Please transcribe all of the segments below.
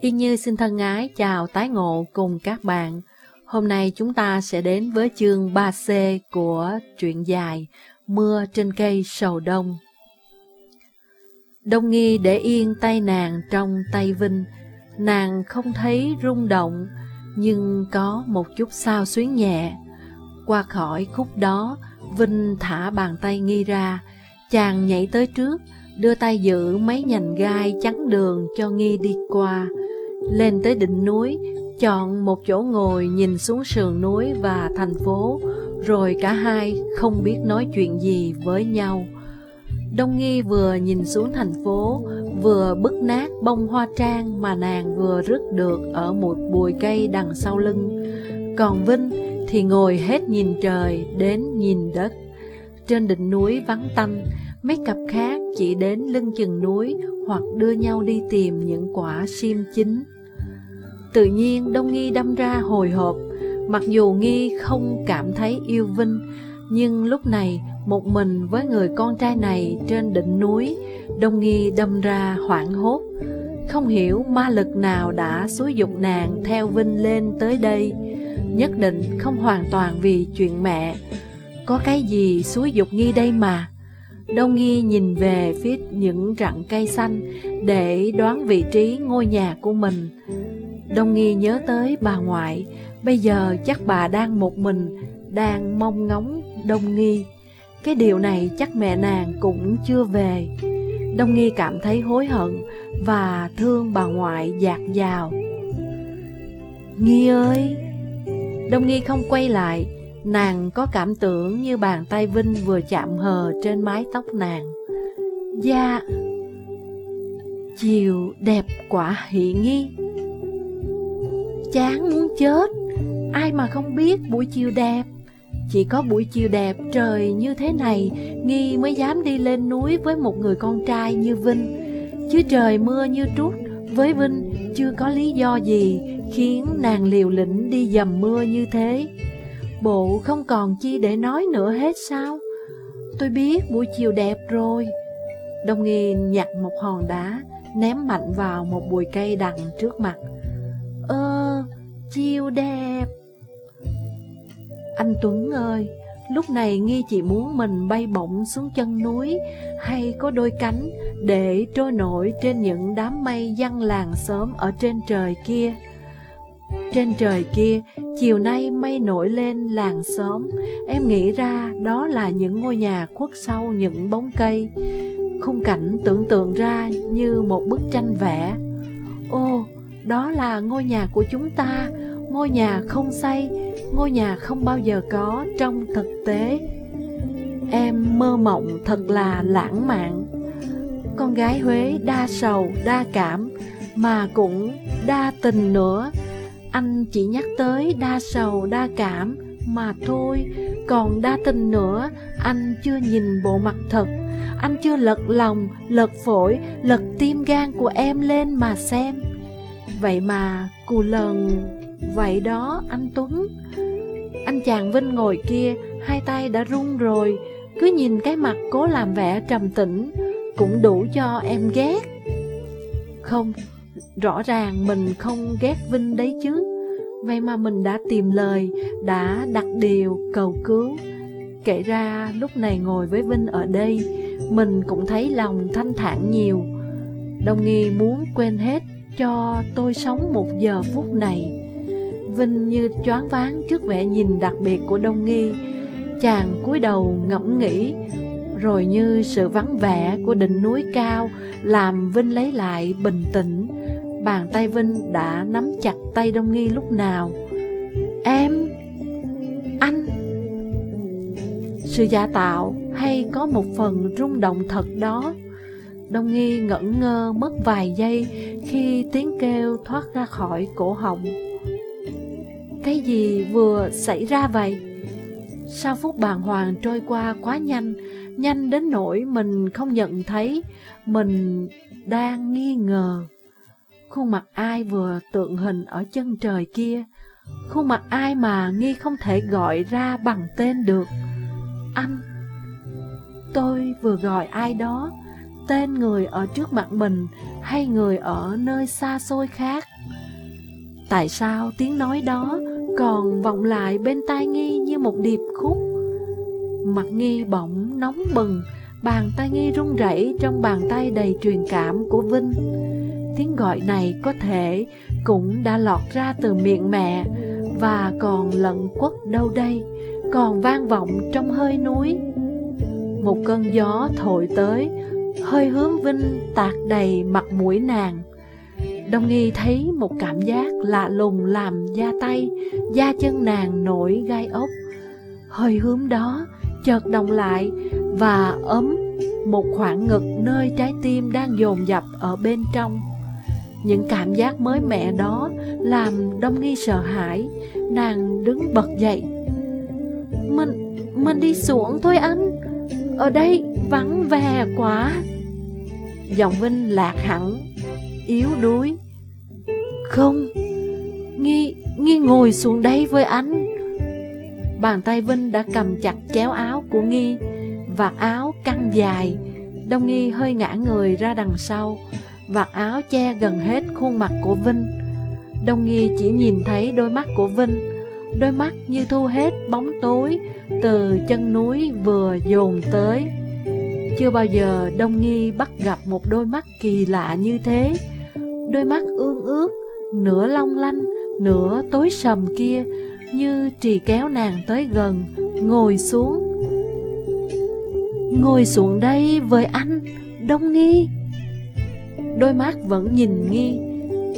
Yên Như xin thân ái chào tái ngộ cùng các bạn. Hôm nay chúng ta sẽ đến với chương 3C của truyện dài Mưa trên cây sầu đông. Đông nghi để yên tay nàng trong tay Vinh, nàng không thấy rung động, nhưng có một chút sao xuyến nhẹ. Qua khỏi khúc đó, Vinh thả bàn tay nghi ra, chàng nhảy tới trước, đưa tay giữ mấy nhành gai chắn đường cho nghi đi qua. Lên tới đỉnh núi, chọn một chỗ ngồi nhìn xuống sườn núi và thành phố, rồi cả hai không biết nói chuyện gì với nhau. Đông Nghi vừa nhìn xuống thành phố, vừa bứt nát bông hoa trang mà nàng vừa rứt được ở một bụi cây đằng sau lưng. Còn Vinh thì ngồi hết nhìn trời đến nhìn đất. Trên đỉnh núi vắng tanh, mấy cặp khác chỉ đến lưng chừng núi hoặc đưa nhau đi tìm những quả sim chín. Tự nhiên Đông Nghi đâm ra hồi hộp, mặc dù Nghi không cảm thấy yêu Vinh, nhưng lúc này một mình với người con trai này trên đỉnh núi, Đông Nghi đâm ra hoảng hốt. Không hiểu ma lực nào đã xúi dục nàng theo Vinh lên tới đây, nhất định không hoàn toàn vì chuyện mẹ. Có cái gì xúi dục Nghi đây mà? Đông Nghi nhìn về phía những rặng cây xanh để đoán vị trí ngôi nhà của mình. Đông Nghi nhớ tới bà ngoại, bây giờ chắc bà đang một mình, đang mong ngóng Đông Nghi. Cái điều này chắc mẹ nàng cũng chưa về. Đông Nghi cảm thấy hối hận và thương bà ngoại dạt dào. Nghi ơi! Đông Nghi không quay lại, nàng có cảm tưởng như bàn tay Vinh vừa chạm hờ trên mái tóc nàng. Dạ! Chiều đẹp quả hỷ nghi. Chán muốn chết, ai mà không biết buổi chiều đẹp. Chỉ có buổi chiều đẹp trời như thế này, Nghi mới dám đi lên núi với một người con trai như Vinh. Chứ trời mưa như trút, với Vinh chưa có lý do gì khiến nàng liều lĩnh đi dầm mưa như thế. Bộ không còn chi để nói nữa hết sao? Tôi biết buổi chiều đẹp rồi. Đông Nghi nhặt một hòn đá, ném mạnh vào một bụi cây đằng trước mặt. Ơ, chiêu đẹp. Anh Tuấn ơi, lúc này Nghi chỉ muốn mình bay bổng xuống chân núi hay có đôi cánh để trôi nổi trên những đám mây văng làng sớm ở trên trời kia. Trên trời kia, chiều nay mây nổi lên làng xóm, em nghĩ ra đó là những ngôi nhà khuất sau những bóng cây. Khung cảnh tưởng tượng ra như một bức tranh vẽ. Ô, đó là ngôi nhà của chúng ta, ngôi nhà không xây, ngôi nhà không bao giờ có trong thực tế. Em mơ mộng thật là lãng mạn. Con gái Huế đa sầu, đa cảm, mà cũng đa tình nữa. Anh chỉ nhắc tới đa sầu, đa cảm mà thôi, còn đa tình nữa, anh chưa nhìn bộ mặt thật. Anh chưa lật lòng, lật phổi, lật tim gan của em lên mà xem. Vậy mà, cù lần, vậy đó anh Tuấn. Anh chàng Vinh ngồi kia, hai tay đã run rồi, cứ nhìn cái mặt cố làm vẻ trầm tĩnh, cũng đủ cho em ghét. Không, rõ ràng mình không ghét Vinh đấy chứ. Vậy mà mình đã tìm lời, đã đặt điều cầu cứu. Kể ra lúc này ngồi với Vinh ở đây, mình cũng thấy lòng thanh thản nhiều. Đồng nghi muốn quên hết cho tôi sống một giờ phút này. Vinh như choáng váng trước vẻ nhìn đặc biệt của Đông Nghi. Chàng cúi đầu ngẫm nghĩ, rồi như sự vắng vẻ của đỉnh núi cao làm Vinh lấy lại bình tĩnh. Bàn tay Vinh đã nắm chặt tay Đông Nghi lúc nào. Em, anh, sự giả tạo hay có một phần rung động thật đó. Đông Nghi ngẩn ngơ mất vài giây khi tiếng kêu thoát ra khỏi cổ họng. Cái gì vừa xảy ra vậy? Sao phút bàng hoàng trôi qua quá nhanh, nhanh đến nỗi mình không nhận thấy mình đang nghi ngờ. Khuôn mặt ai vừa tượng hình ở chân trời kia, khuôn mặt ai mà nghi không thể gọi ra bằng tên được. Anh, tôi vừa gọi ai đó, tên người ở trước mặt mình hay người ở nơi xa xôi khác. Tại sao tiếng nói đó còn vọng lại bên tai Nghi như một điệp khúc? Mặt Nghi bỗng nóng bừng, bàn tay Nghi run rẩy trong bàn tay đầy truyền cảm của Vinh. Tiếng gọi này có thể cũng đã lọt ra từ miệng mẹ và còn lận quất đâu đây, còn vang vọng trong hơi núi. Một cơn gió thổi tới, hơi hướng Vinh tạc đầy mặt mũi nàng. Đông Nghi thấy một cảm giác lạ lùng làm da tay, da chân nàng nổi gai ốc. Hơi hướng đó chợt đồng lại và ấm một khoảng ngực nơi trái tim đang dồn dập ở bên trong. Những cảm giác mới mẻ đó làm Đông Nghi sợ hãi, nàng đứng bật dậy. Mình, mình đi xuống thôi anh, ở đây vắng vẻ quá. Giọng Vinh lạc hẳn, yếu đuối. Không, Nghi, Nghi ngồi xuống đây với anh. Bàn tay Vinh đã cầm chặt chéo áo của Nghi, vạt áo căng dài. Đông Nghi hơi ngã người ra đằng sau, vạt áo che gần hết khuôn mặt của Vinh. Đông Nghi chỉ nhìn thấy đôi mắt của Vinh, đôi mắt như thu hết bóng tối từ chân núi vừa dồn tới. Chưa bao giờ Đông Nghi bắt gặp một đôi mắt kỳ lạ như thế. Đôi mắt ương ướt, nửa long lanh, nửa tối sầm kia, như trì kéo nàng tới gần, ngồi xuống. Ngồi xuống đây với anh, Đông Nghi. Đôi mắt vẫn nhìn Nghi,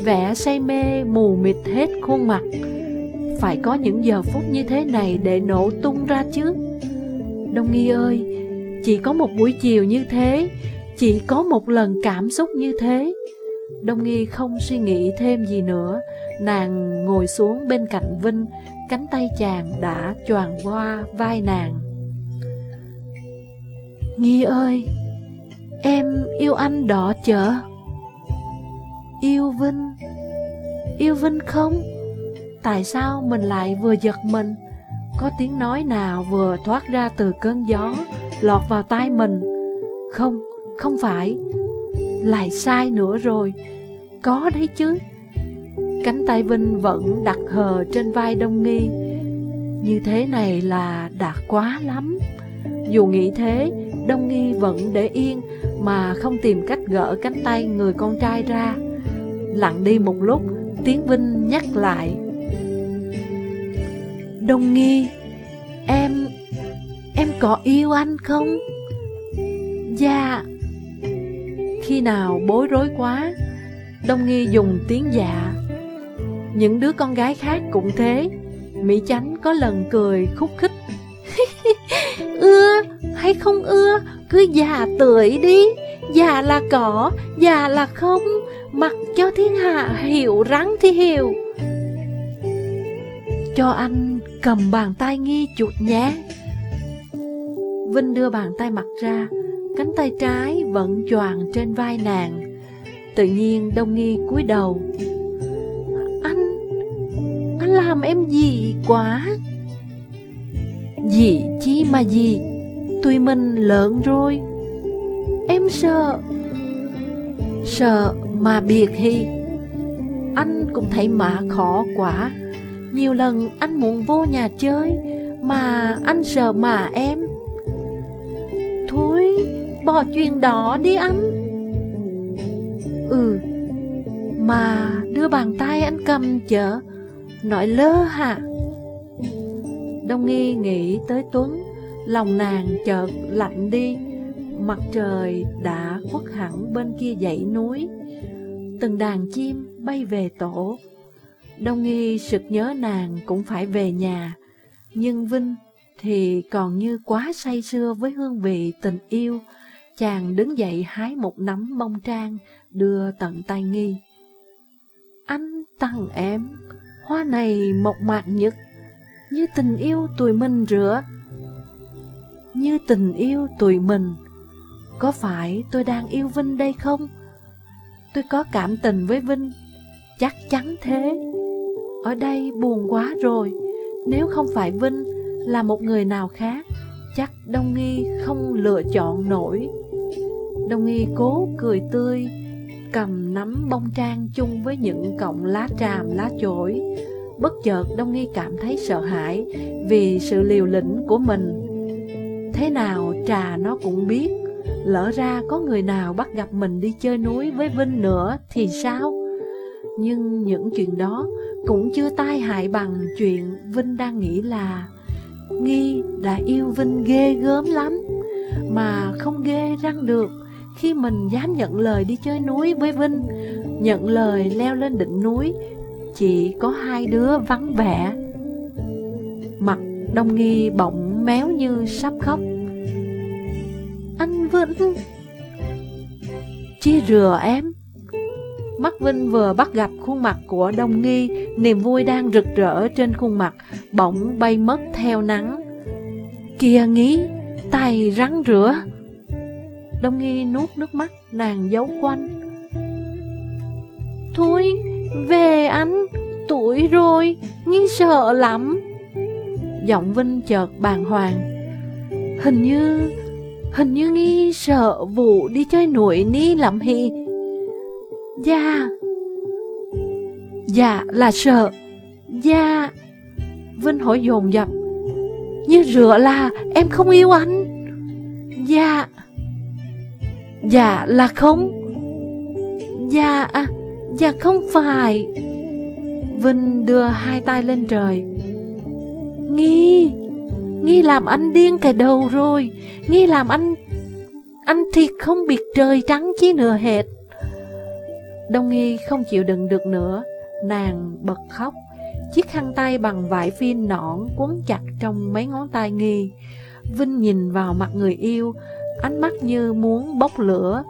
vẻ say mê mù mịt hết khuôn mặt. Phải có những giờ phút như thế này để nổ tung ra chứ. Đông Nghi ơi, chỉ có một buổi chiều như thế, chỉ có một lần cảm xúc như thế. Đông Nghi không suy nghĩ thêm gì nữa, nàng ngồi xuống bên cạnh Vinh, cánh tay chàng đã choàng qua vai nàng. Nghi ơi, em yêu anh đỏ chở. Yêu Vinh, yêu Vinh không? Tại sao mình lại vừa giật mình? Có tiếng nói nào vừa thoát ra từ cơn gió, lọt vào tai mình? Không, không phải. Lại sai nữa rồi. Có đấy chứ. Cánh tay Vinh vẫn đặt hờ trên vai Đông Nghi. Như thế này là đã quá lắm. Dù nghĩ thế, Đông Nghi vẫn để yên mà không tìm cách gỡ cánh tay người con trai ra. Lặng đi một lúc, tiếng Vinh nhắc lại. Đông Nghi, em, em có yêu anh không? Dạ. Khi nào bối rối quá, Đông Nghi dùng tiếng dạ. Những đứa con gái khác cũng thế. Mỹ Chánh có lần cười khúc khích. ưa hay không ưa, cứ già tưởi đi. Già là cỏ, già là không, mặc cho thiên hạ hiểu rắn thì hiểu. Cho anh cầm bàn tay nghi chuột nhé. Vinh đưa bàn tay mặt ra, cánh tay trái vẫn choàng trên vai nàng. Tự nhiên Đông Nghi cúi đầu. Anh, anh làm em gì quá. Gì chi mà gì, tụi mình lợn rồi. Em sợ, sợ mà biệt hi. Anh cũng thấy mạ khó quá. Nhiều lần anh muốn vô nhà chơi Mà anh sợ mà em bỏ chuyện đó đi anh Ừ Mà đưa bàn tay anh cầm chở Nói lơ hả? Đông nghi nghĩ tới Tuấn Lòng nàng chợt lạnh đi. Mặt trời đã khuất hẳn bên kia dãy núi. Từng đàn chim bay về tổ. Đông Nghi sực nhớ nàng cũng phải về nhà, nhưng Vinh thì còn như quá say sưa với hương vị tình yêu. Chàng đứng dậy hái một nắm bông trang, đưa tận tay Nghi. Anh tặng em, hoa này mộc mạc nhất, như tình yêu tụi mình rửa. Như tình yêu tụi mình, có phải tôi đang yêu Vinh đây không? Tôi có cảm tình với Vinh, chắc chắn thế. Ở đây buồn quá rồi Nếu không phải Vinh Là một người nào khác Chắc Đông Nghi không lựa chọn nổi Đông Nghi cố cười tươi, cầm nắm bông trang chung với những cọng lá tràm lá chổi. Bất chợt Đông Nghi cảm thấy sợ hãi vì sự liều lĩnh của mình. Thế nào trà nó cũng biết, lỡ ra có người nào bắt gặp mình đi chơi núi với Vinh nữa thì sao? Nhưng những chuyện đó cũng chưa tai hại bằng chuyện Vinh đang nghĩ là Nghi đã yêu Vinh ghê gớm lắm, Mà không ghê răng được. Khi mình dám nhận lời đi chơi núi với Vinh, Nhận lời leo lên đỉnh núi, Chỉ có hai đứa vắng vẻ. Mặt Đông Nghi bỗng méo như sắp khóc. Anh Vinh, chia rửa em. Mắt Vinh vừa bắt gặp khuôn mặt của Đông Nghi, niềm vui đang rực rỡ trên khuôn mặt, bỗng bay mất theo nắng. Kìa nghĩ, tay rắn rửa. Đông Nghi nuốt nước mắt, nàng giấu quanh. Thôi, về anh, tuổi rồi, Nghi sợ lắm. Giọng Vinh chợt bàng hoàng. Hình như, hình như Nghi sợ vụ đi chơi nội ni lắm hì. Dạ. Dạ là sợ. Dạ. Vinh hỏi dồn dập. Như rửa là em không yêu anh. Dạ. Dạ là không. Dạ à, Dạ không phải. Vinh đưa hai tay lên trời. Nghi Nghi làm anh điên cả đầu rồi. Nghi làm anh Anh thiệt không biết trời trắng chi nữa hết Đông Nghi không chịu đựng được nữa, nàng bật khóc. Chiếc khăn tay bằng vải phin nõn quấn chặt trong mấy ngón tay Nghi. Vinh nhìn vào mặt người yêu, ánh mắt như muốn bốc lửa.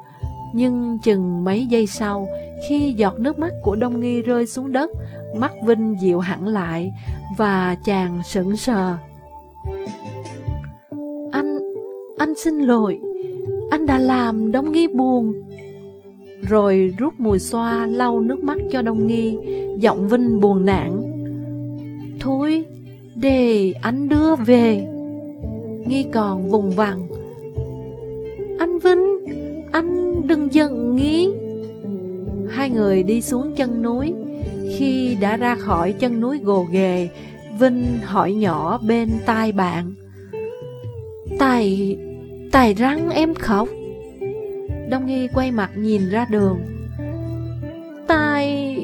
Nhưng chừng mấy giây sau, khi giọt nước mắt của Đông Nghi rơi xuống đất, mắt Vinh dịu hẳn lại và chàng sững sờ. Anh, anh xin lỗi, anh đã làm Đông Nghi buồn. Rồi rút mùi xoa, lau nước mắt cho Đông Nghi. Giọng Vinh buồn nản. Thôi, để anh đưa về. Nghi còn vùng vằng. Anh Vinh, Anh đừng giận Nghi. Hai người đi xuống chân núi. Khi đã ra khỏi chân núi gồ ghề, Vinh hỏi nhỏ bên tai bạn. Tài... Tài răng em khóc Đông Nghi quay mặt nhìn ra đường. Tài...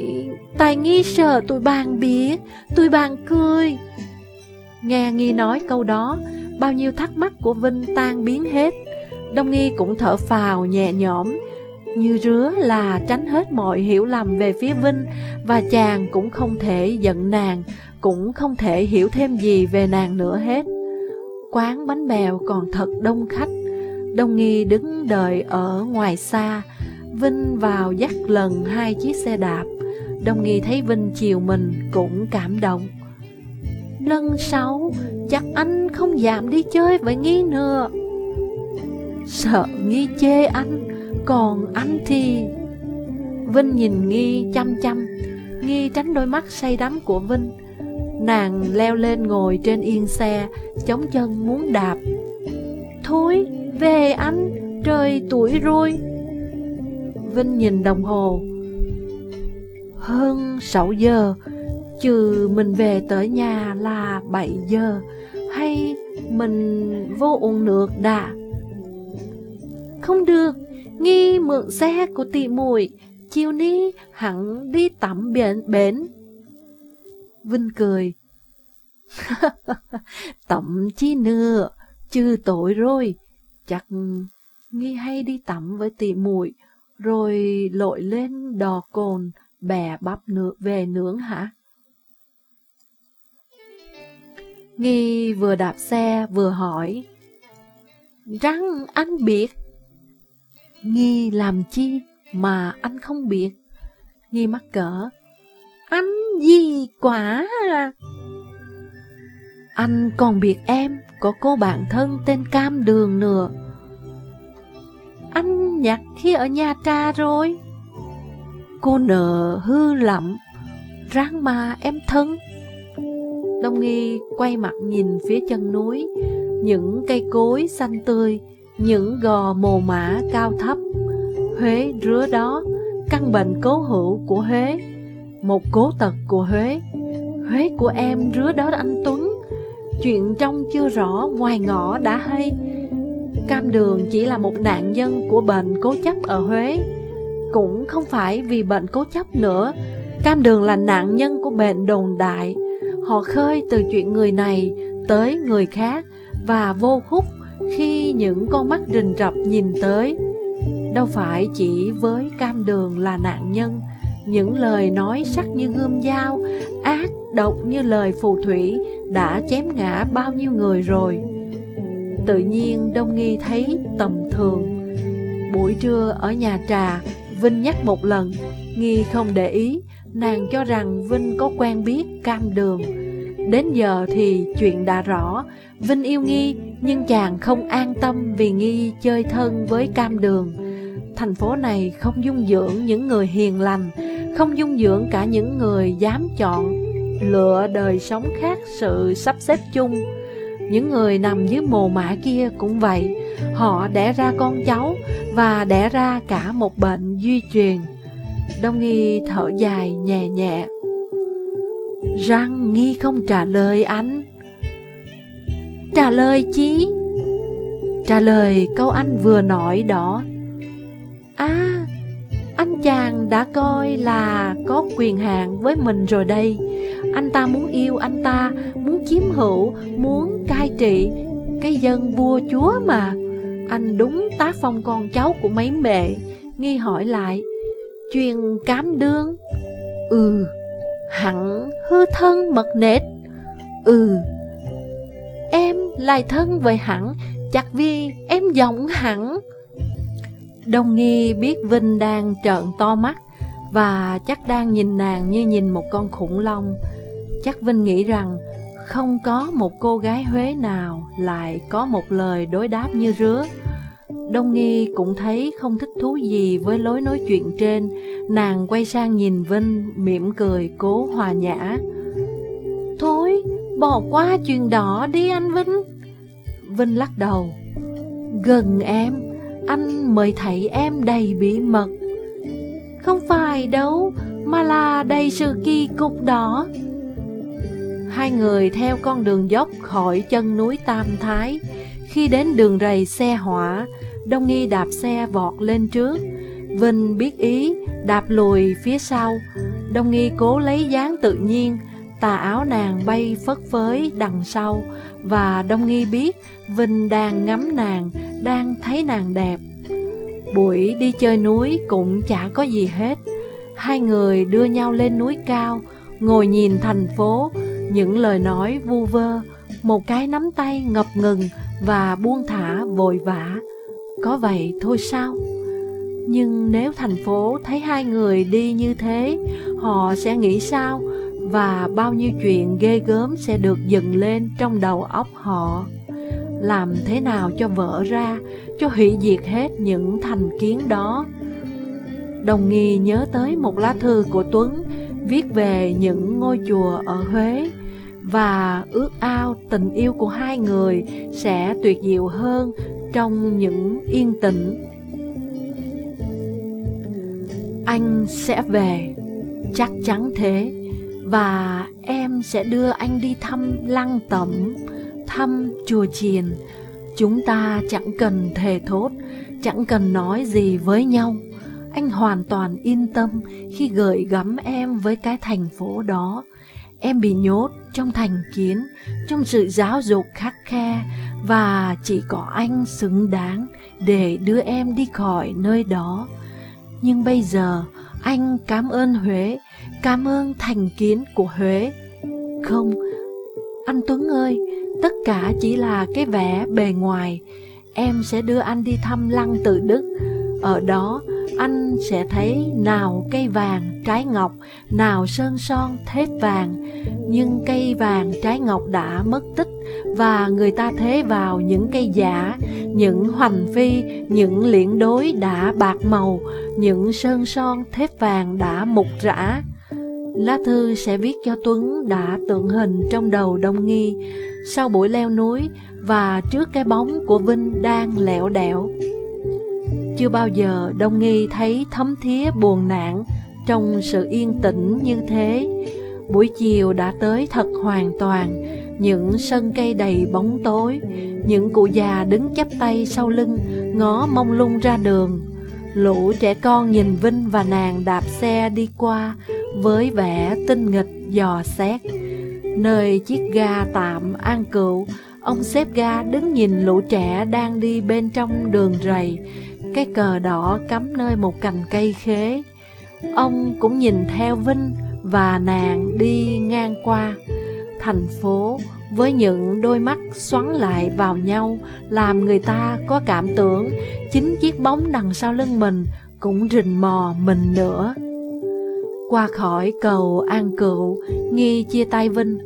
Tài nghi sợ tụi bàn biết, Tụi bàn cười. Nghe Nghi nói câu đó, Bao nhiêu thắc mắc của Vinh tan biến hết. Đông Nghi cũng thở phào nhẹ nhõm, Như rứa là tránh hết mọi hiểu lầm về phía Vinh, Và chàng cũng không thể giận nàng, Cũng không thể hiểu thêm gì về nàng nữa hết. Quán bánh bèo còn thật đông khách. Đông Nghi đứng đợi ở ngoài xa. Vinh vào dắt lần hai chiếc xe đạp. Đông Nghi thấy Vinh chiều mình cũng cảm động. Lần sau, chắc anh không dám đi chơi với Nghi nữa. Sợ Nghi chê anh, Còn anh thì Vinh nhìn Nghi chăm chăm. Nghi tránh đôi mắt say đắm của Vinh. Nàng leo lên ngồi trên yên xe, Chống chân muốn đạp. Thôi về anh, trời tuổi rồi. Vinh nhìn đồng hồ. Hơn 6 giờ Trừ mình về tới nhà là 7 giờ. Hay mình vô uống nước đã? Không được Nghi mượn xe của tỷ muội. Chiều ní hẳn đi tắm biển bến. Vinh cười. Tắm chi nữa chứ tội rồi. Chắc nghi hay đi tắm với tỷ muội rồi lội lên đò cồn, bè bắp nữa về nướng hả? Nghi vừa đạp xe vừa hỏi Răng anh biết Nghi làm chi mà anh không biết Nghi mắc cỡ Anh gì quả à? Anh còn biết em có cô bạn thân tên Cam Đường nữa Anh nhặt khi ở nhà tra rồi Cô nợ hư lắm Ráng mà em thân Đông Nghi quay mặt nhìn phía chân núi Những cây cối xanh tươi những gò mồ mã cao thấp. Huế rứa đó, căn bệnh cố hữu của Huế, một cố tật của Huế. Huế của em rứa đó anh Tuấn, chuyện trong chưa rõ ngoài ngõ đã hay. Cam đường chỉ là một nạn nhân của bệnh cố chấp ở Huế, cũng không phải vì bệnh cố chấp nữa. Cam đường là nạn nhân của bệnh đồn đại, họ khơi từ chuyện người này tới người khác và vô khúc khi những con mắt rình rập nhìn tới. Đâu phải chỉ với cam đường là nạn nhân, những lời nói sắc như gươm dao, ác, độc như lời phù thủy đã chém ngã bao nhiêu người rồi. Tự nhiên Đông Nghi thấy tầm thường. Buổi trưa ở nhà trà, Vinh nhắc một lần, Nghi không để ý, nàng cho rằng Vinh có quen biết cam đường. Đến giờ thì chuyện đã rõ, Vinh yêu Nghi, nhưng chàng không an tâm vì Nghi chơi thân với cam đường. Thành phố này không dung dưỡng những người hiền lành, không dung dưỡng cả những người dám chọn lựa đời sống khác sự sắp xếp chung. Những người nằm dưới mồ mã kia cũng vậy, họ đẻ ra con cháu và đẻ ra cả một bệnh duy truyền. Đông Nghi thở dài nhẹ nhẹ. Răng Nghi không trả lời anh. Trả lời chí? Trả lời câu anh vừa nói đó. À, anh chàng đã coi là có quyền hạn với mình rồi đây. Anh ta muốn yêu anh ta, muốn chiếm hữu, muốn cai trị cái dân vua chúa mà. Anh đúng tác phong con cháu của mấy mẹ. Nghi hỏi lại, truyền cám đương. Ừ, hẳn hư thân mật nết. Ừ, em lại thân với hẳn, chắc vì em giọng hẳn. Đông Nghi biết Vinh đang trợn to mắt và chắc đang nhìn nàng như nhìn một con khủng long. Chắc Vinh nghĩ rằng không có một cô gái Huế nào lại có một lời đối đáp như rứa. Đông Nghi cũng thấy không thích thú gì với lối nói chuyện trên, nàng quay sang nhìn Vinh, mỉm cười, cố hòa nhã. Thôi, bỏ qua chuyện đỏ đi anh Vinh. Vinh lắc đầu. Gần em, anh mới thấy em đầy bí mật. Không phải đâu, mà là đầy sự kỳ cục đó. Hai người theo con đường dốc khỏi chân núi Tam Thái. Khi đến đường rầy xe hỏa, Đông Nghi đạp xe vọt lên trước. Vinh biết ý, đạp lùi phía sau. Đông Nghi cố lấy dáng tự nhiên, tà áo nàng bay phất phới đằng sau. Và Đông Nghi biết Vinh đang ngắm nàng, đang thấy nàng đẹp. Buổi đi chơi núi cũng chả có gì hết. Hai người đưa nhau lên núi cao, ngồi nhìn thành phố, những lời nói vu vơ, một cái nắm tay ngập ngừng và buông thả vội vã. Có vậy thôi sao? Nhưng nếu thành phố thấy hai người đi như thế, họ sẽ nghĩ sao? Và bao nhiêu chuyện ghê gớm sẽ được dựng lên trong đầu óc họ. Làm thế nào cho vỡ ra, cho hủy diệt hết những thành kiến đó? Đồng nghi nhớ tới một lá thư của Tuấn viết về những ngôi chùa ở Huế và ước ao tình yêu của hai người sẽ tuyệt diệu hơn trong những yên tĩnh. Anh sẽ về, chắc chắn thế, và em sẽ đưa anh đi thăm lăng tẩm, thăm chùa chiền. Chúng ta chẳng cần thề thốt, chẳng cần nói gì với nhau. Anh hoàn toàn yên tâm khi gửi gắm em với cái thành phố đó. Em bị nhốt trong thành kiến, trong sự giáo dục khắc khe và chỉ có anh xứng đáng để đưa em đi khỏi nơi đó. Nhưng bây giờ anh cảm ơn Huế, cảm ơn thành kiến của Huế. Không, anh Tuấn ơi, tất cả chỉ là cái vẻ bề ngoài. Em sẽ đưa anh đi thăm lăng tự đức. Ở đó anh sẽ thấy nào cây vàng trái ngọc, nào sơn son thép vàng. Nhưng cây vàng trái ngọc đã mất tích và người ta thế vào những cây giả, những hoành phi, những liễn đối đã bạc màu, những sơn son thép vàng đã mục rã. Lá thư sẽ viết cho Tuấn đã tượng hình trong đầu Đông Nghi, sau buổi leo núi và trước cái bóng của Vinh đang lẹo đẹo. Chưa bao giờ Đông Nghi thấy thấm thía buồn nản trong sự yên tĩnh như thế. Buổi chiều đã tới thật hoàn toàn, những sân cây đầy bóng tối, những cụ già đứng chắp tay sau lưng, ngó mông lung ra đường. Lũ trẻ con nhìn Vinh và nàng đạp xe đi qua với vẻ tinh nghịch dò xét. Nơi chiếc ga tạm an cựu, ông xếp ga đứng nhìn lũ trẻ đang đi bên trong đường rầy, cái cờ đỏ cắm nơi một cành cây khế. Ông cũng nhìn theo Vinh và nàng đi ngang qua thành phố với những đôi mắt xoắn lại vào nhau làm người ta có cảm tưởng chính chiếc bóng đằng sau lưng mình cũng rình mò mình nữa. Qua khỏi cầu An Cựu, Nghi chia tay Vinh.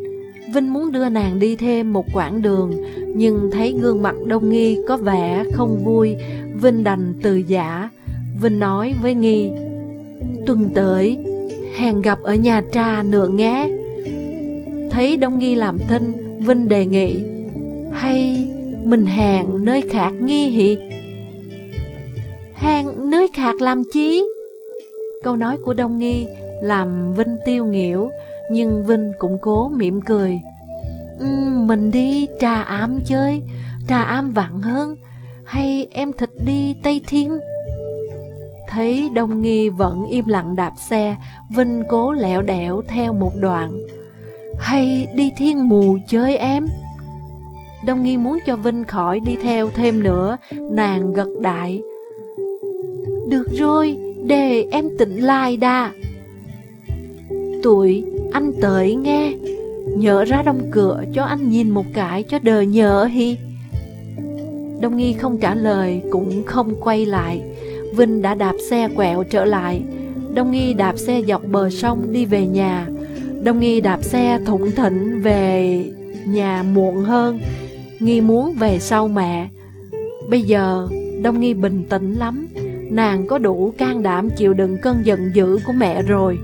Vinh muốn đưa nàng đi thêm một quãng đường, nhưng thấy gương mặt Đông Nghi có vẻ không vui, Vinh đành từ giả. Vinh nói với Nghi, Tuần tới, hẹn gặp ở nhà trà nữa nhé. Thấy Đông Nghi làm thinh, Vinh đề nghị, hay mình hẹn nơi khác nghi hị? Hẹn nơi khác làm chí Câu nói của Đông Nghi làm Vinh tiêu nghỉu, nhưng Vinh cũng cố mỉm cười. Um, mình đi trà ám chơi, trà ám vặn hơn, hay em thịt đi Tây Thiên? Thấy Đông Nghi vẫn im lặng đạp xe, Vinh cố lẹo đẻo theo một đoạn. Hay đi thiên mù chơi em? Đông Nghi muốn cho Vinh khỏi đi theo thêm nữa, nàng gật đại. Được rồi, để em tỉnh lại đà. Tuổi, anh tới nghe, nhớ ra đông cửa cho anh nhìn một cái cho đờ nhớ hi. Đông Nghi không trả lời, cũng không quay lại. Vinh đã đạp xe quẹo trở lại. Đông Nghi đạp xe dọc bờ sông đi về nhà. Đông Nghi đạp xe thủng thỉnh về nhà muộn hơn. Nghi muốn về sau mẹ. Bây giờ, Đông Nghi bình tĩnh lắm. Nàng có đủ can đảm chịu đựng cơn giận dữ của mẹ rồi.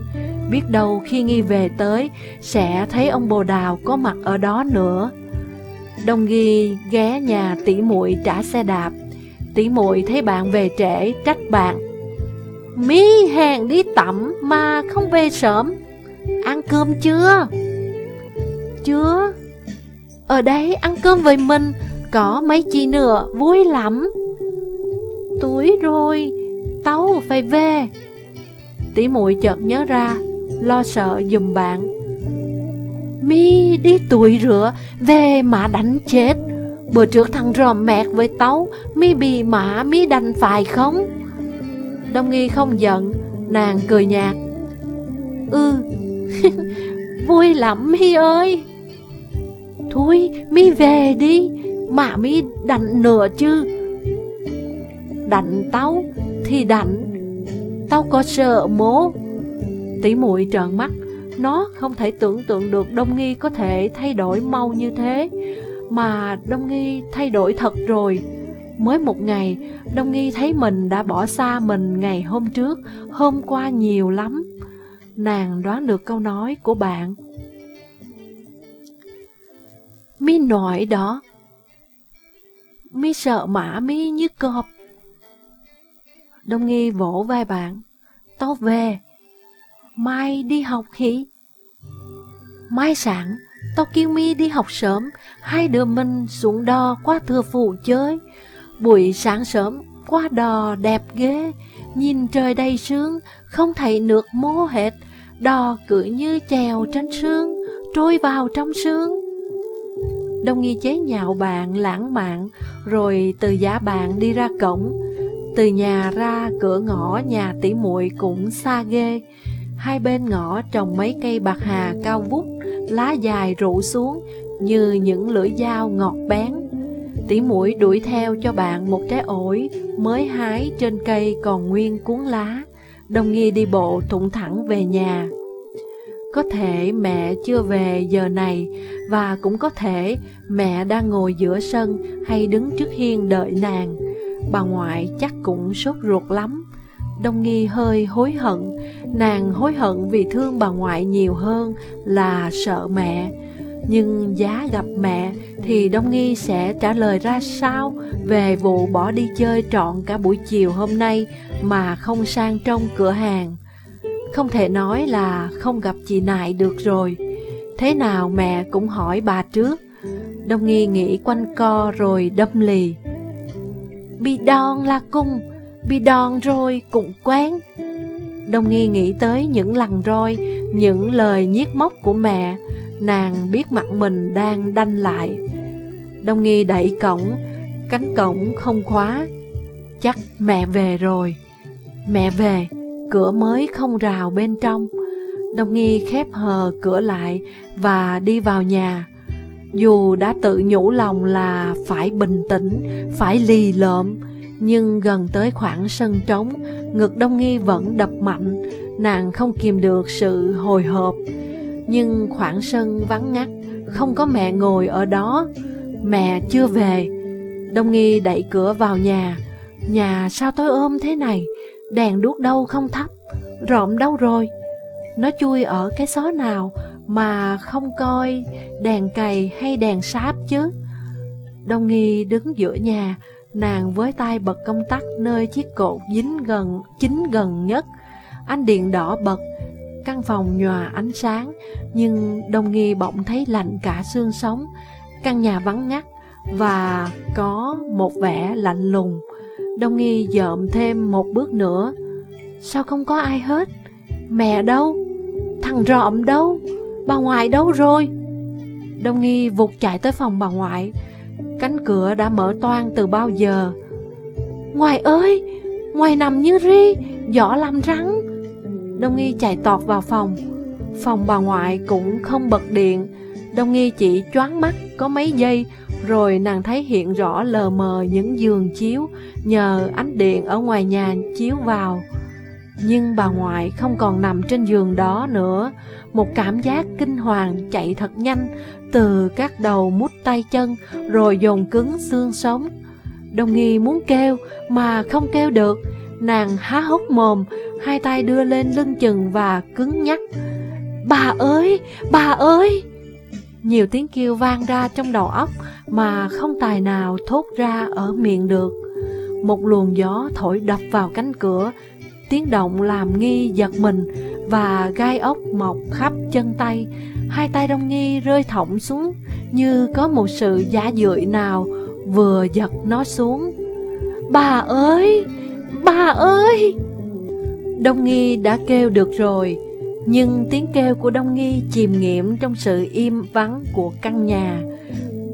Biết đâu khi Nghi về tới, sẽ thấy ông bồ đào có mặt ở đó nữa. Đông Nghi ghé nhà tỷ muội trả xe đạp. Tỷ muội thấy bạn về trễ, trách bạn. Mi hẹn đi tắm mà không về sớm. Ăn cơm chưa? Chưa. Ở đây ăn cơm với mình, có mấy chi nữa, vui lắm. Túi rồi, tao phải về. Tỷ muội chợt nhớ ra, lo sợ dùm bạn. Mi đi tuổi rửa, về mà đánh chết. Bữa trước thằng ròm mẹt với tấu, mi bị mã mi đành phải không? Đông nghi không giận, nàng cười nhạt. Ừ, vui lắm mi ơi. Thôi, mi về đi, mà mi đành nửa chứ. Đành tao thì đành, tao có sợ mố. Tỷ muội trợn mắt, nó không thể tưởng tượng được Đông Nghi có thể thay đổi mau như thế. Mà Đông Nghi thay đổi thật rồi. Mới một ngày, Đông Nghi thấy mình đã bỏ xa mình ngày hôm trước, hôm qua nhiều lắm. Nàng đoán được câu nói của bạn. Mi nội đó. Mi sợ mã mi như cọp. Đông Nghi vỗ vai bạn. Tao về. Mai đi học hỉ? Mai sáng, tao kêu mi đi học sớm, hai đứa mình xuống đò qua thừa phụ chơi. Buổi sáng sớm, qua đò đẹp ghê, nhìn trời đầy sương, không thấy nước mô hết, đò cứ như chèo trên sương, trôi vào trong sương. Đông nghi chế nhạo bạn lãng mạn, rồi từ giá bạn đi ra cổng. Từ nhà ra cửa ngõ nhà tỷ muội cũng xa ghê. Hai bên ngõ trồng mấy cây bạc hà cao vút, lá dài rụ xuống như những lưỡi dao ngọt bén. Tỉ mũi đuổi theo cho bạn một trái ổi mới hái trên cây còn nguyên cuốn lá. Đồng nghi đi bộ thụng thẳng về nhà. Có thể mẹ chưa về giờ này và cũng có thể mẹ đang ngồi giữa sân hay đứng trước hiên đợi nàng. Bà ngoại chắc cũng sốt ruột lắm. Đông Nghi hơi hối hận, nàng hối hận vì thương bà ngoại nhiều hơn là sợ mẹ. Nhưng giá gặp mẹ thì Đông Nghi sẽ trả lời ra sao về vụ bỏ đi chơi trọn cả buổi chiều hôm nay mà không sang trong cửa hàng. Không thể nói là không gặp chị Nại được rồi. Thế nào mẹ cũng hỏi bà trước. Đông Nghi nghĩ quanh co rồi đâm lì. Bị đòn là cung, bị đòn rồi cũng quen. Đông Nghi nghĩ tới những lần roi, những lời nhiếc móc của mẹ, nàng biết mặt mình đang đanh lại. Đông Nghi đẩy cổng, cánh cổng không khóa. Chắc mẹ về rồi. Mẹ về, cửa mới không rào bên trong. Đông Nghi khép hờ cửa lại và đi vào nhà. Dù đã tự nhủ lòng là phải bình tĩnh, phải lì lợm, nhưng gần tới khoảng sân trống, ngực Đông Nghi vẫn đập mạnh, nàng không kìm được sự hồi hộp. Nhưng khoảng sân vắng ngắt, không có mẹ ngồi ở đó, mẹ chưa về. Đông Nghi đẩy cửa vào nhà, nhà sao tối ôm thế này, đèn đuốc đâu không thắp, rộm đâu rồi. Nó chui ở cái xó nào mà không coi đèn cày hay đèn sáp chứ. Đông Nghi đứng giữa nhà, nàng với tay bật công tắc nơi chiếc cột dính gần, chính gần nhất. Ánh điện đỏ bật, căn phòng nhòa ánh sáng, nhưng Đông Nghi bỗng thấy lạnh cả xương sống. Căn nhà vắng ngắt và có một vẻ lạnh lùng. Đông Nghi dợm thêm một bước nữa. Sao không có ai hết? Mẹ đâu? Thằng rộm đâu? Bà ngoại đâu rồi? Đông Nghi vụt chạy tới phòng bà ngoại Cánh cửa đã mở toan từ bao giờ? Ngoài ơi, Ngoài nằm như ri Giỏ làm rắn. Đông Nghi chạy tọt vào phòng. Phòng bà ngoại cũng không bật điện. Đông Nghi chỉ choáng mắt có mấy giây, Rồi nàng thấy hiện rõ lờ mờ những giường chiếu, Nhờ ánh điện ở ngoài nhà chiếu vào. Nhưng bà ngoại không còn nằm trên giường đó nữa. Một cảm giác kinh hoàng chạy thật nhanh từ các đầu mút tay chân rồi dồn cứng xương sống. Đồng nghi muốn kêu mà không kêu được, nàng há hốc mồm, hai tay đưa lên lưng chừng và cứng nhắc. Bà ơi, bà ơi! Nhiều tiếng kêu vang ra trong đầu óc mà không tài nào thốt ra ở miệng được. Một luồng gió thổi đập vào cánh cửa, tiếng động làm nghi giật mình và gai ốc mọc khắp chân tay, Hai tay Đông Nghi rơi thõng xuống Như có một sự giả dưỡi nào Vừa giật nó xuống Bà ơi! Bà ơi! Đông Nghi đã kêu được rồi Nhưng tiếng kêu của Đông Nghi chìm nghiệm trong sự im vắng của căn nhà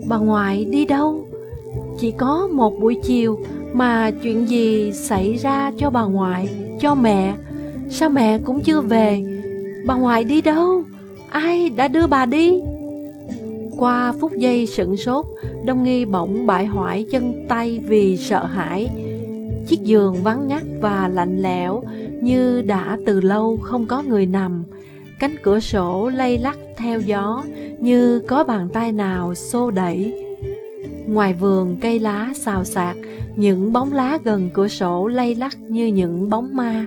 Bà ngoại đi đâu? Chỉ có một buổi chiều mà chuyện gì xảy ra cho bà ngoại, cho mẹ Sao mẹ cũng chưa về? Bà ngoại đi đâu? Ai đã đưa bà đi? Qua phút giây sững sốt, Đông Nghi bỗng bại hoại chân tay vì sợ hãi. Chiếc giường vắng ngắt và lạnh lẽo như đã từ lâu không có người nằm. Cánh cửa sổ lay lắc theo gió như có bàn tay nào xô đẩy. Ngoài vườn cây lá xào xạc, những bóng lá gần cửa sổ lay lắc như những bóng ma.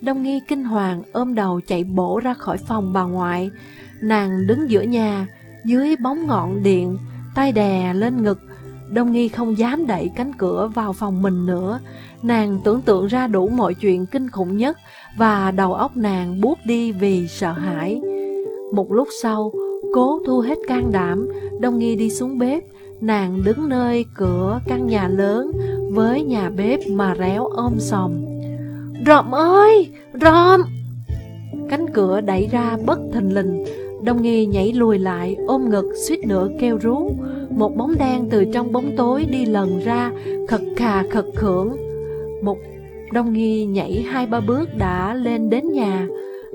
Đông Nghi kinh hoàng ôm đầu chạy bổ ra khỏi phòng bà ngoại. Nàng đứng giữa nhà, dưới bóng ngọn điện, tay đè lên ngực. Đông Nghi không dám đẩy cánh cửa vào phòng mình nữa. Nàng tưởng tượng ra đủ mọi chuyện kinh khủng nhất và đầu óc nàng buốt đi vì sợ hãi. Một lúc sau, cố thu hết can đảm, Đông Nghi đi xuống bếp. Nàng đứng nơi cửa căn nhà lớn với nhà bếp mà réo ôm sòm. Rộm ơi! Rộm! Cánh cửa đẩy ra bất thình lình, Đông Nghi nhảy lùi lại, ôm ngực, suýt nữa kêu rú. Một bóng đen từ trong bóng tối đi lần ra, khật khà khật khưởng. Một Đông Nghi nhảy hai ba bước đã lên đến nhà.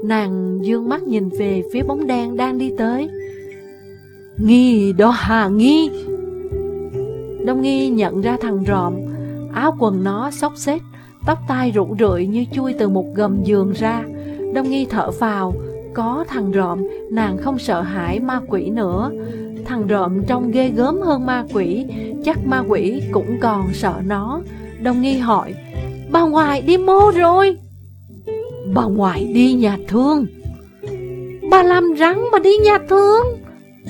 Nàng dương mắt nhìn về phía bóng đen đang đi tới. Nghi đó hà nghi! Đông Nghi nhận ra thằng rộm, áo quần nó xốc xếch, tóc tai rụng rượi như chui từ một gầm giường ra. Đông Nghi thở vào, có thằng rộm, nàng không sợ hãi ma quỷ nữa. Thằng rộm trông ghê gớm hơn ma quỷ, chắc ma quỷ cũng còn sợ nó. Đông Nghi hỏi, bà ngoại đi mô rồi. Bà ngoại đi nhà thương. Bà làm rắn mà đi nhà thương.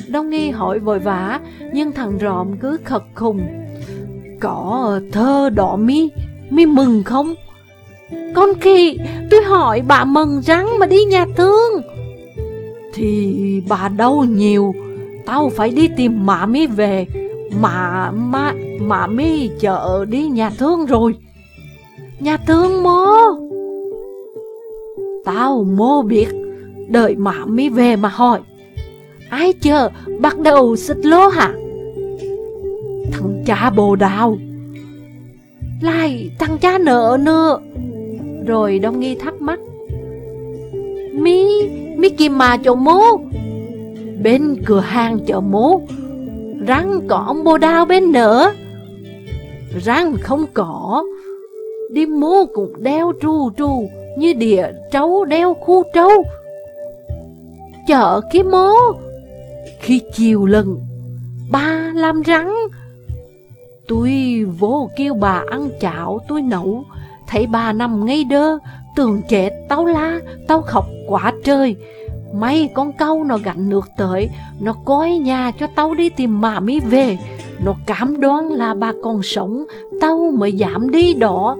Đông Nghi hỏi vội vã, nhưng thằng rộm cứ khật khùng. Có thơ đỏ mi, mi mừng không? Con kỳ, tôi hỏi bà mừng rắn mà đi nhà thương. Thì bà đâu nhiều, tao phải đi tìm mạ mi về, mà mà mà mi chợ đi nhà thương rồi. Nhà thương mô. Tao mô biết, đợi mạ mi về mà hỏi. Ai chờ, bắt đầu xích lô hả? Thằng cha bồ đào. Lại, thằng cha nợ nữa. Rồi Đông Nghi thắc mắc. Mi, mi kìm mà chỗ mố. Bên cửa hàng chợ mố. Răng có ông bồ đào bên nữa Răng không có. Đi mố cũng đeo trù trù Như địa trấu đeo khu trâu Chợ kia mố. Khi chiều lần Ba làm rắn Tôi vô kêu bà ăn chảo tôi nấu Thấy bà nằm ngay đơ, tường chết, tao la, tao khóc quá trời. May con câu nó gạnh nước tới, nó coi nhà cho tao đi tìm mà mới về. Nó cảm đoán là bà còn sống, tao mới dám đi đó.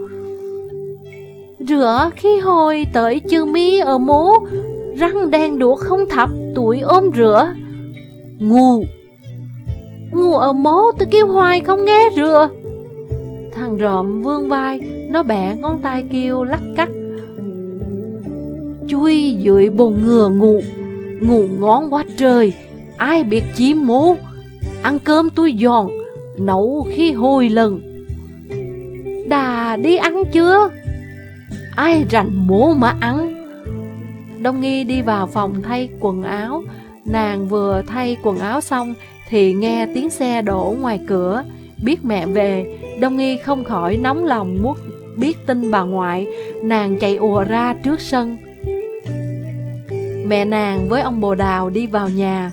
Rửa khi hồi tới chư mi ở mố, răng đen đũa không thập, tuổi ôm rửa. Ngu! Ngu ở mố tôi kêu hoài không nghe rửa. Thằng rộm vương vai, nó bẻ ngón tay kêu lắc cắt Chui dưới bồn ngừa ngủ Ngủ ngón quá trời. Ai biết chim mố Ăn cơm tôi giòn Nấu khi hồi lần. Đà đi ăn chưa? Ai rành mố mà ăn? Đông Nghi đi vào phòng thay quần áo. Nàng vừa thay quần áo xong Thì nghe tiếng xe đổ ngoài cửa Biết mẹ về Đông Nghi không khỏi nóng lòng muốn biết tin bà ngoại, nàng chạy ùa ra trước sân. Mẹ nàng với ông bồ đào đi vào nhà,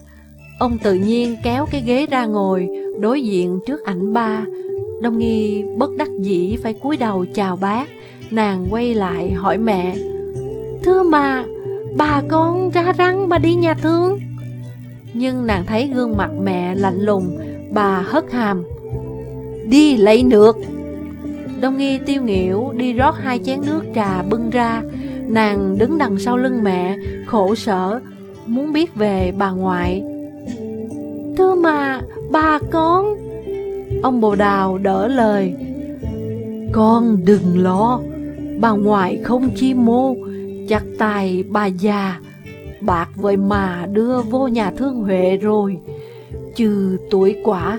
ông tự nhiên kéo cái ghế ra ngồi, đối diện trước ảnh ba. Đông nghi bất đắc dĩ phải cúi đầu chào bác, nàng quay lại hỏi mẹ, Thưa mà, bà con ra răng mà đi nhà thương. Nhưng nàng thấy gương mặt mẹ lạnh lùng, bà hất hàm. Đi lấy nước. Đông Nghi tiêu nghỉu đi rót hai chén nước trà bưng ra. Nàng đứng đằng sau lưng mẹ Khổ sở Muốn biết về bà ngoại. Thưa mà bà con. Ông bồ đào đỡ lời. Con đừng lo Bà ngoại không chi mô Chắc tài bà già. Bạc với mà đưa vô nhà thương Huệ rồi. Trừ tuổi quả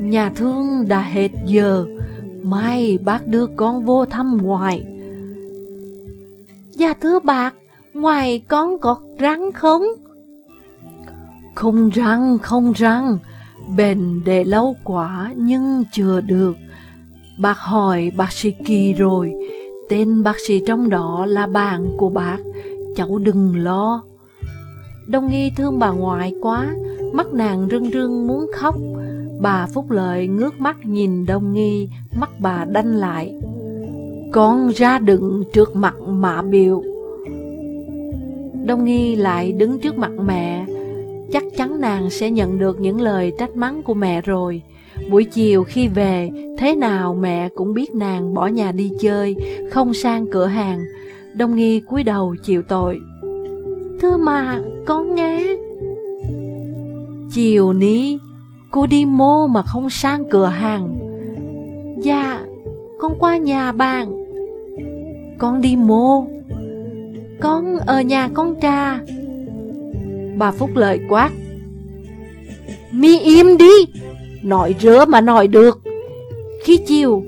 Nhà thương đã hết giờ Mai bác đưa con vô thăm ngoại. Dạ thưa bác Ngoài con có răng không? Không răng, không răng Bền để lâu quá nhưng chưa được. Bác hỏi bác sĩ Kỳ rồi Tên bác sĩ trong đó là bạn của bác Cháu đừng lo. Đông nghi thương bà ngoại quá Mắt nàng rưng rưng muốn khóc Bà Phúc Lợi ngước mắt nhìn Đông Nghi, mắt bà đanh lại. Con ra đựng trước mặt mạ biểu. Đông Nghi lại đứng trước mặt mẹ, chắc chắn nàng sẽ nhận được những lời trách mắng của mẹ rồi. Buổi chiều khi về, thế nào mẹ cũng biết nàng bỏ nhà đi chơi, không sang cửa hàng. Đông Nghi cúi đầu chịu tội. Thưa mà, con nghe. Chiều ní, Cô đi mô mà không sang cửa hàng. Dạ Con qua nhà bạn. Con đi mô. Con ở nhà con trà. Bà Phúc Lợi quát. Mi im đi Nói rứa mà nói được. Khi chiều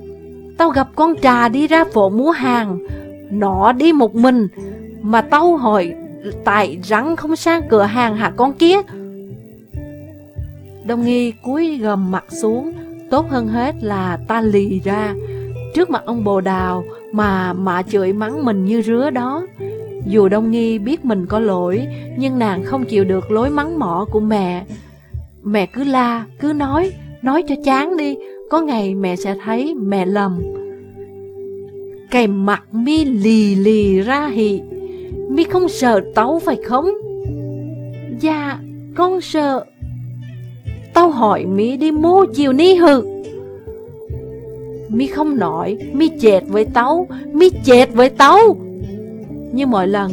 Tao gặp con trà đi ra phố mua hàng. Nó đi một mình Mà tao hỏi Tại rắn không sang cửa hàng hả con kia Đông nghi cúi gầm mặt xuống, tốt hơn hết là ta lì ra, trước mặt ông bồ đào mà mạ chửi mắng mình như rứa đó. Dù Đông Nghi biết mình có lỗi, nhưng nàng không chịu được lối mắng mỏ của mẹ. Mẹ cứ la, cứ nói, nói cho chán đi, có ngày mẹ sẽ thấy mẹ lầm. Cái mặt mi lì lì ra hị, mi không sợ tấu phải không? Dạ, con sợ. Tao hỏi mi đi mua chiều ni hừ Mi không nói Mi chết với tao Mi chết với tao. Như mọi lần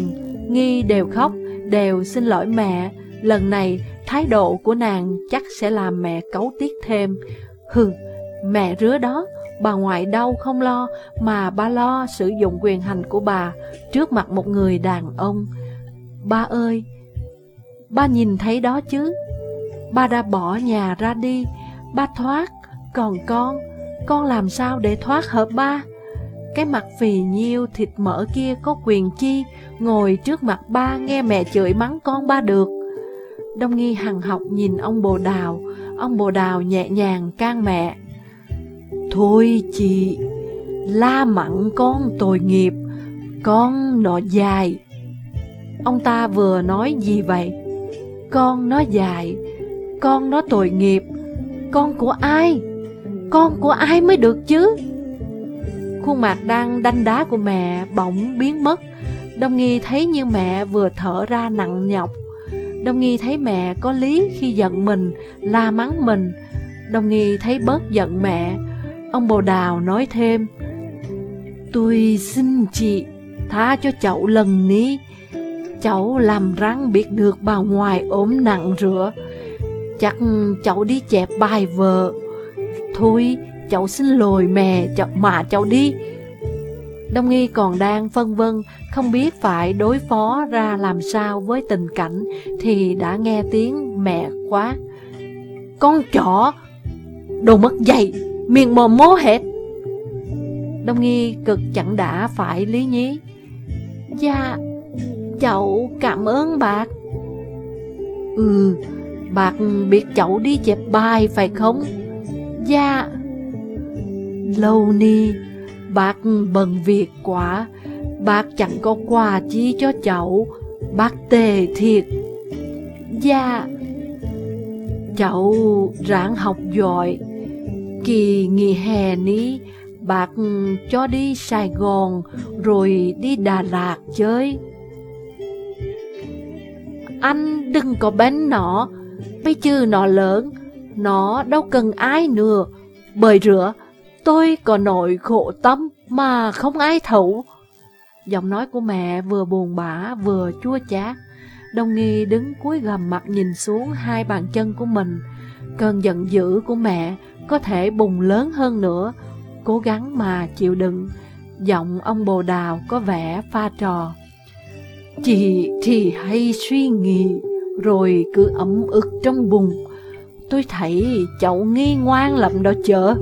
Nghi đều khóc Đều xin lỗi mẹ. Lần này thái độ của nàng chắc sẽ làm mẹ cấu tiếc thêm. Hừ Mẹ rứa đó. Bà ngoại đau không lo Mà ba lo sử dụng quyền hành của bà Trước mặt một người đàn ông. Ba ơi, Ba nhìn thấy đó chứ? Ba đã bỏ nhà ra đi, Ba thoát. Còn con Con làm sao để thoát hợp ba? Cái mặt phì nhiêu, thịt mỡ kia có quyền chi Ngồi trước mặt ba nghe mẹ chửi mắng con ba được? Đông nghi hằng học nhìn ông bồ đào. Ông bồ đào nhẹ nhàng can mẹ. Thôi chị. La mặn con tội nghiệp Con nó dài Ông ta vừa nói gì vậy? Con nó dài Con nó tội nghiệp. Con của ai? Con của ai mới được chứ? Khuôn mặt đang đanh đá của mẹ bỗng biến mất. Đông Nghi thấy như mẹ vừa thở ra nặng nhọc. Đông Nghi thấy mẹ có lý khi giận mình, la mắng mình. Đông Nghi thấy bớt giận mẹ. Ông bồ đào nói thêm Tôi xin chị tha cho cháu lần ní. Cháu làm răng biết được bà ngoài ốm nặng rửa. Chắc cháu đi chẹp bài vợ Thôi cháu xin lỗi mẹ cháu, mà cháu đi. Đông Nghi còn đang phân vân Không biết phải đối phó ra làm sao với tình cảnh Thì đã nghe tiếng mẹ quá Con chó Đồ mất dậy Miệng mồm mố hết Đông Nghi cực chẳng đã phải lý nhí. Dạ Cháu cảm ơn bạc. Ừ bạc biết cháu đi chép bài phải không? Dạ Lâu ni, bạc bận việc quá. Bác chẳng có quà chi cho cháu. Bác tề thiệt. Dạ Cháu ráng học giỏi. Kỳ nghỉ hè ní, Bác cho đi Sài Gòn Rồi đi Đà Lạt chơi. Anh đừng có bén nó, Bây chứ nó lớn, Nó đâu cần ai nữa. Bởi rửa, Tôi có nội khổ tâm Mà không ai thấu. Giọng nói của mẹ vừa buồn bã, vừa chua chát. Đồng nghi đứng cúi gầm mặt nhìn xuống hai bàn chân của mình. Cơn giận dữ của mẹ có thể bùng lớn hơn nữa. Cố gắng mà chịu đựng. Giọng ông bồ đào có vẻ pha trò. Chị thì hay suy nghĩ, Rồi cứ ấm ức trong bụng. Tôi thấy cháu nghi ngoan lắm đó chợ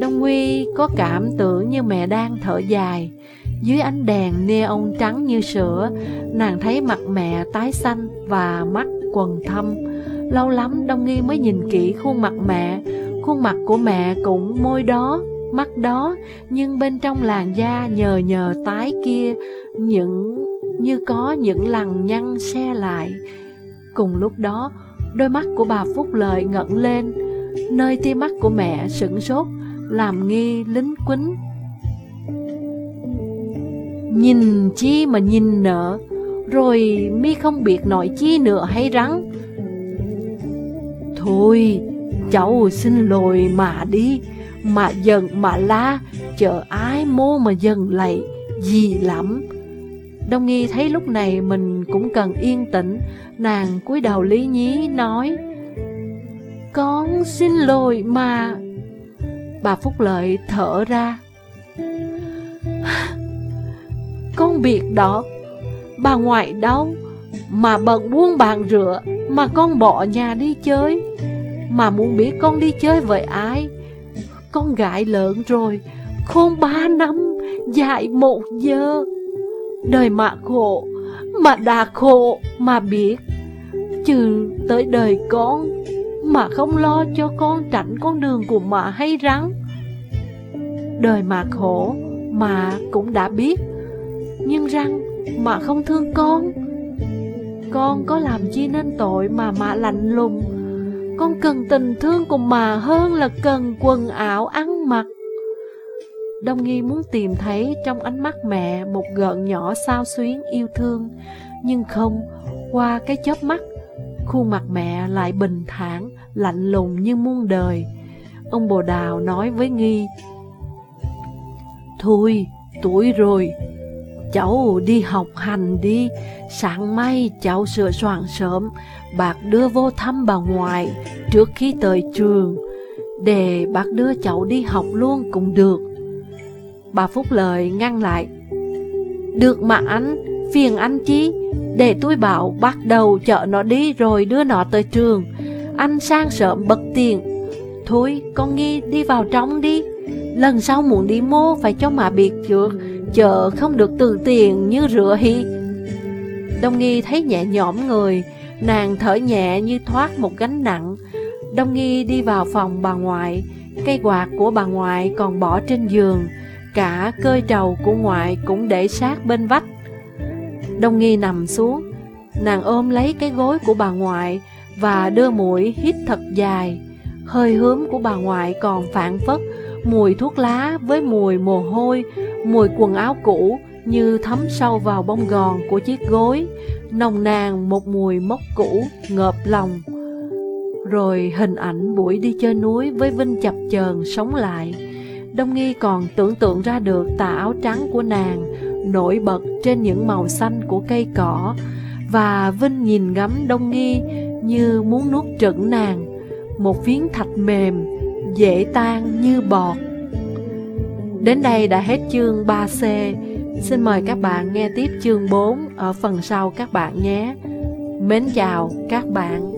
Đông Huy có cảm tưởng như mẹ đang thở dài. Dưới ánh đèn neon trắng như sữa, Nàng thấy mặt mẹ tái xanh và mắt quần thâm. Lâu lắm Đông Nghi mới nhìn kỹ khuôn mặt mẹ. Khuôn mặt của mẹ cũng môi đó, mắt đó Nhưng bên trong làn da nhờ nhờ tái kia những Như có những lằn nhăn xe lại. Cùng lúc đó Đôi mắt của bà Phúc Lợi ngẩng lên Nơi tia mắt của mẹ sửng sốt Làm nghi lính quính. Nhìn chi mà nhìn nợ Rồi mi không biết nói chi nữa hay rắn. Thôi, cháu xin lỗi mà đi, mà giận mà la, chờ ái mô mà dần lại, gì lắm. Đông Nghi thấy lúc này mình cũng cần yên tĩnh, nàng cúi đầu lý nhí nói, Con xin lỗi mà. Bà Phúc Lợi thở ra. Con biết đó, bà ngoại đâu, mà bận buông bàn rửa mà con bỏ nhà đi chơi. Mà muốn biết con đi chơi với ai? Con gái lớn rồi, Khôn ba năm, Dạy một giờ. Đời mà khổ, Mà đã khổ mà biết. Trừ tới đời con, Mà không lo cho con tránh con đường của mẹ hay rắn Đời mà khổ, Mà cũng đã biết. Nhưng răng, mà không thương con con có làm chi nên tội mà mạ lạnh lùng. Con cần tình thương của mà hơn là cần quần áo ăn mặc. Đông Nghi muốn tìm thấy trong ánh mắt mẹ một gợn nhỏ sao xuyến yêu thương. Nhưng không, qua cái chớp mắt Khuôn mặt mẹ lại bình thản, lạnh lùng như muôn đời. Ông Bồ Đào nói với Nghi, Thôi, tuổi rồi, cháu đi học hành đi, sáng mai cháu sửa soạn sớm, bác đưa vô thăm bà ngoại trước khi tới trường, để bác đưa cháu đi học luôn cũng được. Bà Phúc Lợi ngăn lại, Được mà anh, phiền anh chí, để tôi bảo bắt đầu chợ nó đi rồi đưa nó tới trường, anh sang sớm bất tiện. Thôi, con nghi đi vào trong đi. Lần sau muốn đi mô phải cho mà biệt trước. Chợ không được từ tiền như rửa hi Đông Nghi thấy nhẹ nhõm người Nàng thở nhẹ như thoát một gánh nặng. Đông Nghi đi vào phòng bà ngoại Cây quạt của bà ngoại còn bỏ trên giường Cả cơi trầu của ngoại cũng để sát bên vách. Đông Nghi nằm xuống Nàng ôm lấy cái gối của bà ngoại Và đưa mũi hít thật dài. Hơi hướng của bà ngoại còn phản phất Mùi thuốc lá với mùi mồ hôi, mùi quần áo cũ như thấm sâu vào bông gòn của chiếc gối, nồng nàn một mùi mốc cũ ngợp lòng. Rồi hình ảnh buổi đi chơi núi với Vinh chập chờn sống lại. Đông Nghi còn tưởng tượng ra được tà áo trắng của nàng nổi bật trên những màu xanh của cây cỏ và Vinh nhìn ngắm Đông Nghi như muốn nuốt trứng nàng, một phiến thạch mềm dễ tan như bọt. Đến đây đã hết chương 3C. Xin mời các bạn nghe tiếp chương 4 ở phần sau các bạn nhé. Mến chào các bạn.